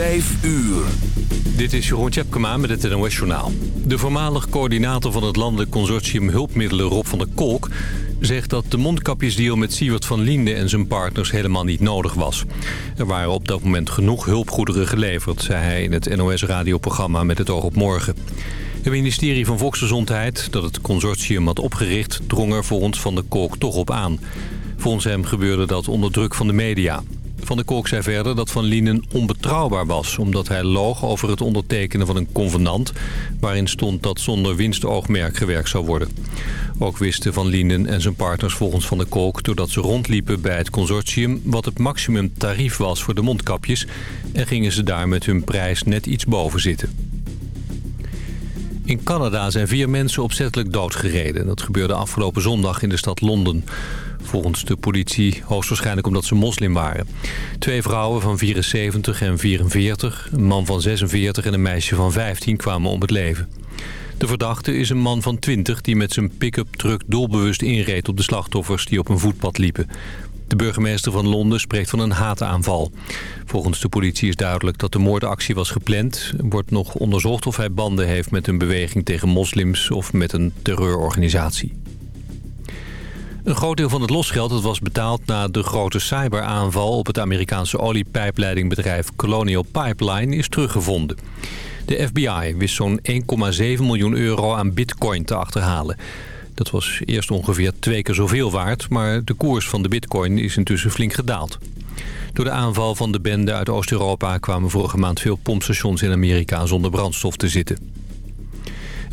5 uur. Dit is Jeroen Tjepkema met het NOS Journaal. De voormalig coördinator van het landelijk consortium Hulpmiddelen Rob van der Kolk... zegt dat de mondkapjesdeal met Siewert van Linde en zijn partners helemaal niet nodig was. Er waren op dat moment genoeg hulpgoederen geleverd... zei hij in het NOS-radioprogramma Met het oog op morgen. Het ministerie van Volksgezondheid, dat het consortium had opgericht... drong er volgens Van der Kolk toch op aan. Volgens hem gebeurde dat onder druk van de media... Van der Kolk zei verder dat Van Lienen onbetrouwbaar was... omdat hij loog over het ondertekenen van een convenant... waarin stond dat zonder winstoogmerk gewerkt zou worden. Ook wisten Van Lienen en zijn partners volgens Van der Kolk... doordat ze rondliepen bij het consortium... wat het maximumtarief was voor de mondkapjes... en gingen ze daar met hun prijs net iets boven zitten. In Canada zijn vier mensen opzettelijk doodgereden. Dat gebeurde afgelopen zondag in de stad Londen. Volgens de politie hoogstwaarschijnlijk omdat ze moslim waren. Twee vrouwen van 74 en 44, een man van 46 en een meisje van 15 kwamen om het leven. De verdachte is een man van 20 die met zijn pick-up truck doelbewust inreed op de slachtoffers die op een voetpad liepen. De burgemeester van Londen spreekt van een haataanval. Volgens de politie is duidelijk dat de moordactie was gepland. Wordt nog onderzocht of hij banden heeft met een beweging tegen moslims of met een terreurorganisatie. Een groot deel van het losgeld dat was betaald na de grote cyberaanval... op het Amerikaanse oliepijpleidingbedrijf Colonial Pipeline is teruggevonden. De FBI wist zo'n 1,7 miljoen euro aan bitcoin te achterhalen. Dat was eerst ongeveer twee keer zoveel waard... maar de koers van de bitcoin is intussen flink gedaald. Door de aanval van de bende uit Oost-Europa kwamen vorige maand veel pompstations in Amerika zonder brandstof te zitten.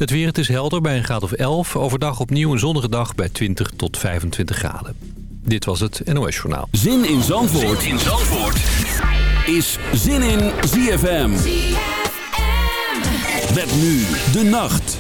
Het weer, het is helder bij een graad of 11. Overdag opnieuw een zonnige dag bij 20 tot 25 graden. Dit was het NOS Journaal. Zin in Zandvoort, zin in Zandvoort. is Zin in ZFM. ZFM. Met nu de nacht.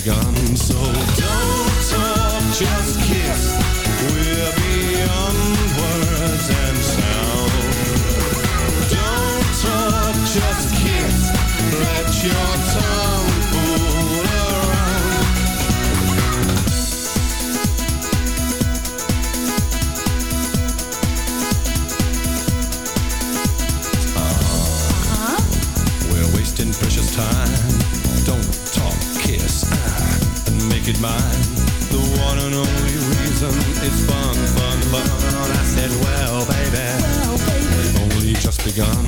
Begun. So don't only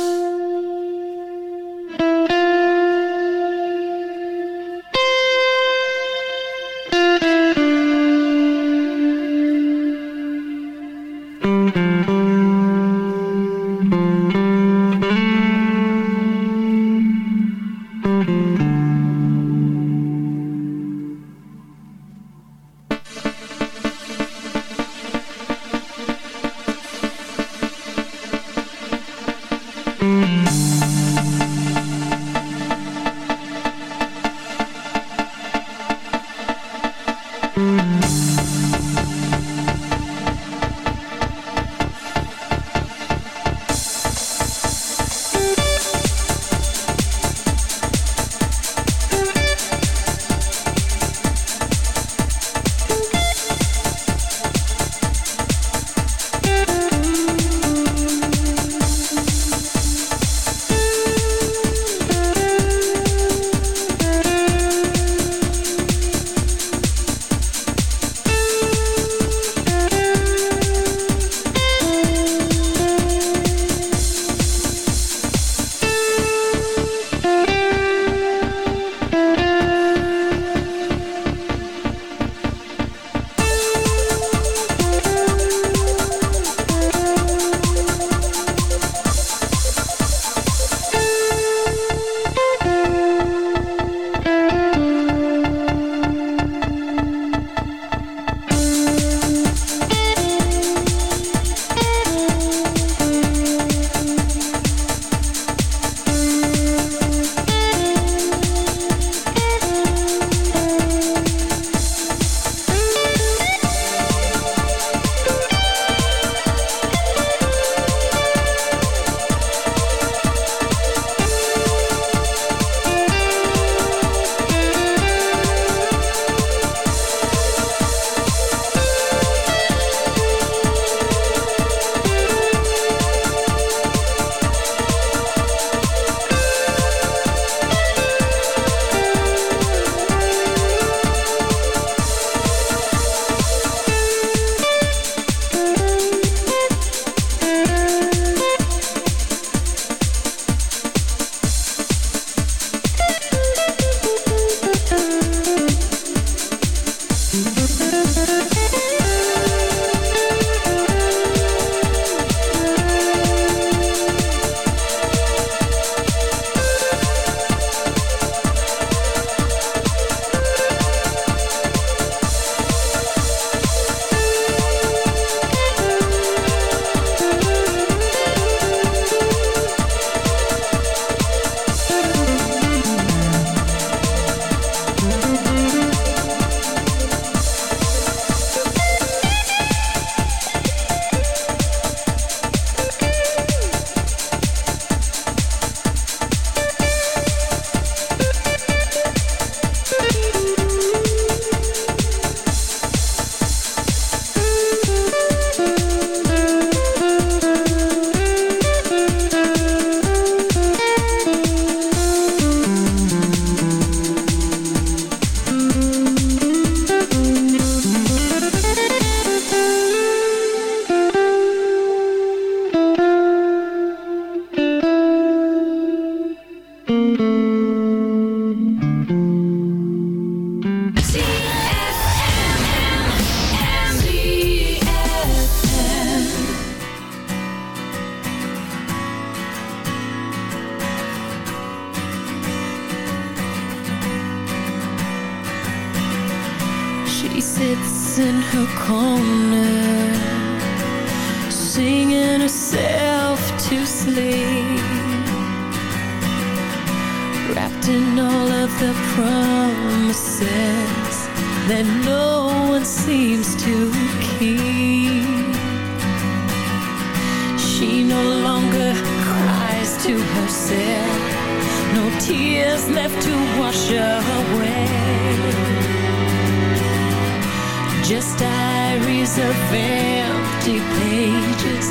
She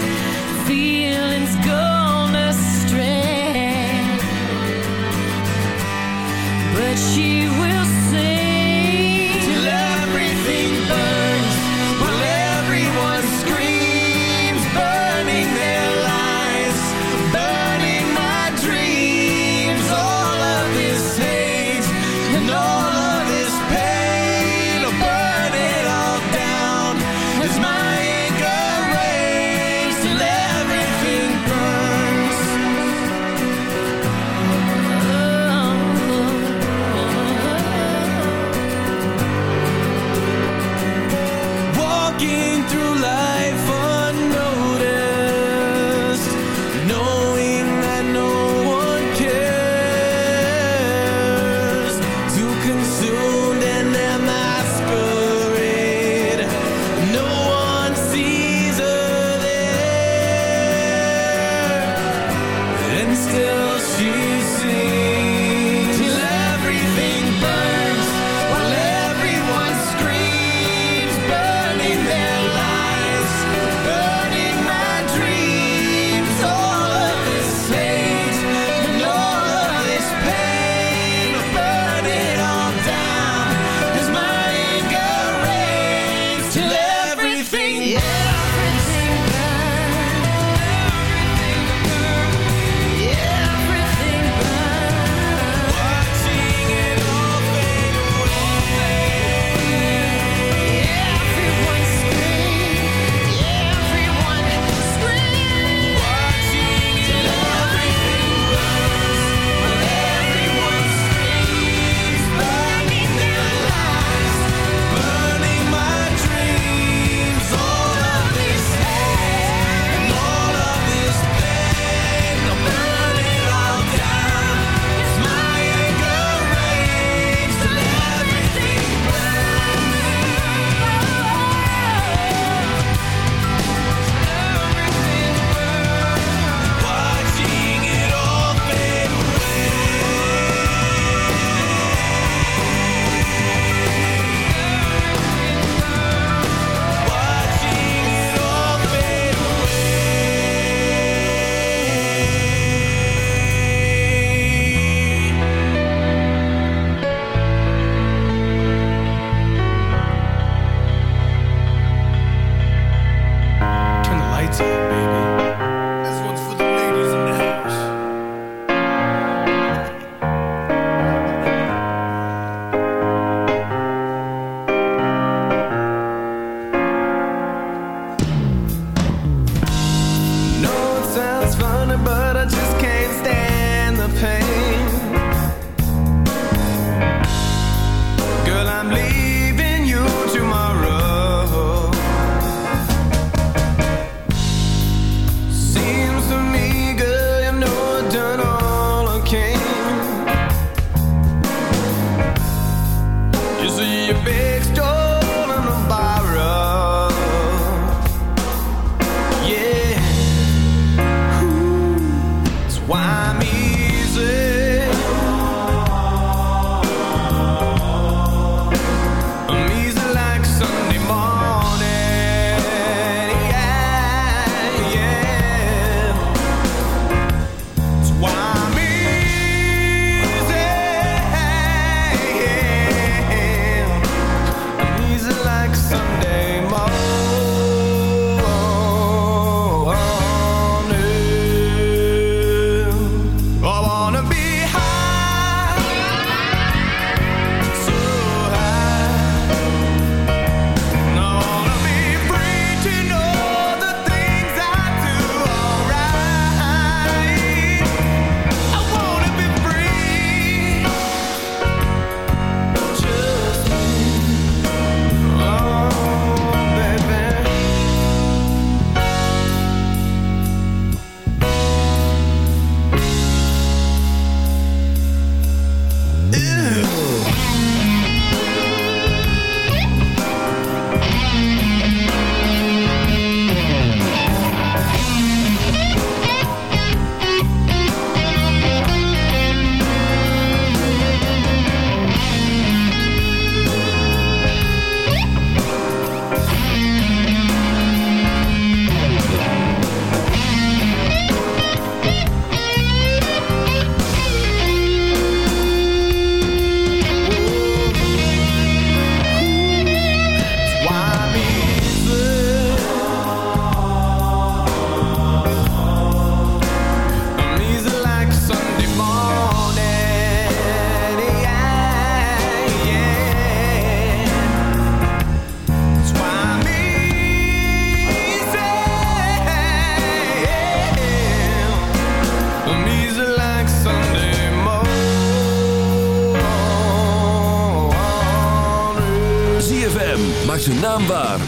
feelings gone astray. But she Will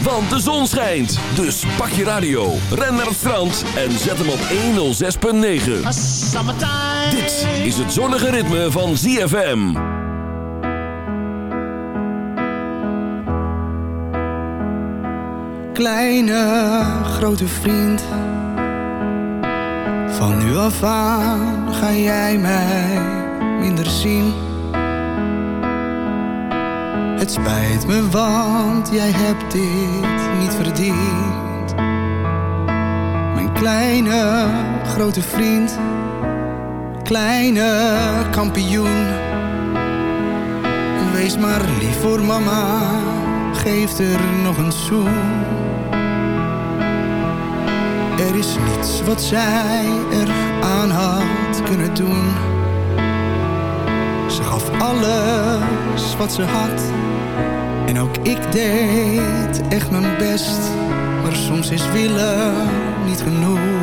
want de zon schijnt. Dus pak je radio, ren naar het strand en zet hem op 106.9. Dit is het zonnige ritme van ZFM. Kleine, grote vriend. Van nu af aan ga jij mij minder zien het spijt me, want jij hebt dit niet verdiend. Mijn kleine, grote vriend. Kleine kampioen. Wees maar lief voor mama. Geef er nog een zoen. Er is niets wat zij er aan had kunnen doen. Ze gaf alles wat ze had en ook ik deed echt mijn best, maar soms is willen niet genoeg.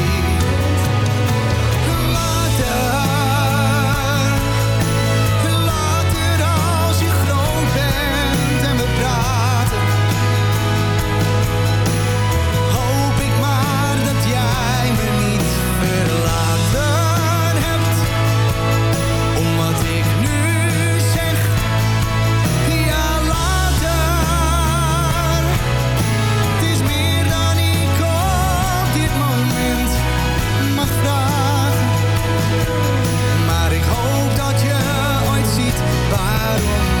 I don't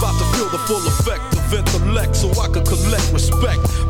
About to feel the full effect of intellect so I could collect respect.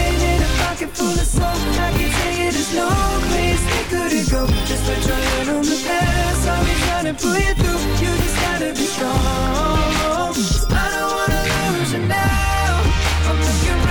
full of soul I can tell you there's no place we couldn't go. Just put your hand on the past I'll be trying to pull you through. You just gotta be strong. I don't wanna lose you now. I'm looking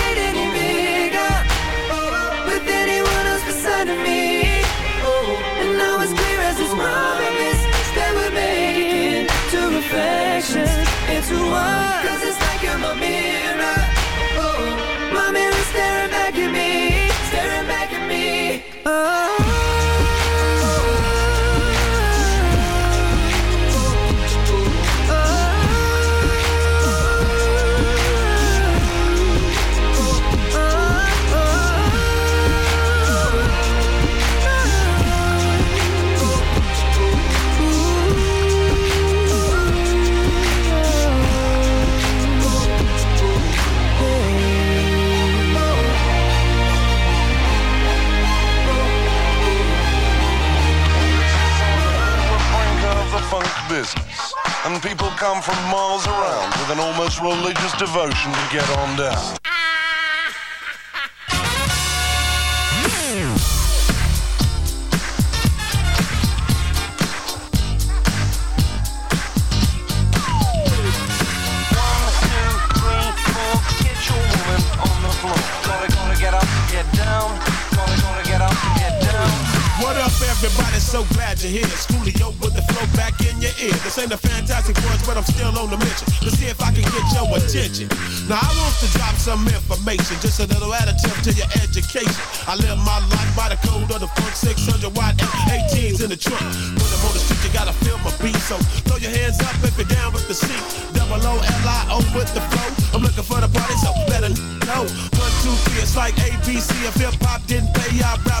into one Cause it's like you're my mirror. Oh, my mirror staring back at me Staring back at me. Oh and people come from miles around with an almost religious devotion to get on down. Everybody's so glad you're here. Schoolio with the flow back in your ear. This ain't a fantastic voice, but I'm still on the mission to see if I can get your attention. Now I want to drop some information, just a little additive to your education. I live my life by the code of the funk 600 watt F18s in the trunk. When I'm on the street, you gotta feel my beat. So throw your hands up if you're down with the C. Double O L I O with the flow. I'm looking for the party, so better know. One, two, three, it's like ABC. If hip hop didn't pay, I rap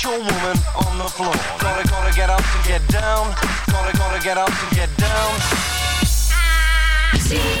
Four, get your woman on the floor. Gonna, gonna get up to get down. Gonna, gonna get up to get down. Here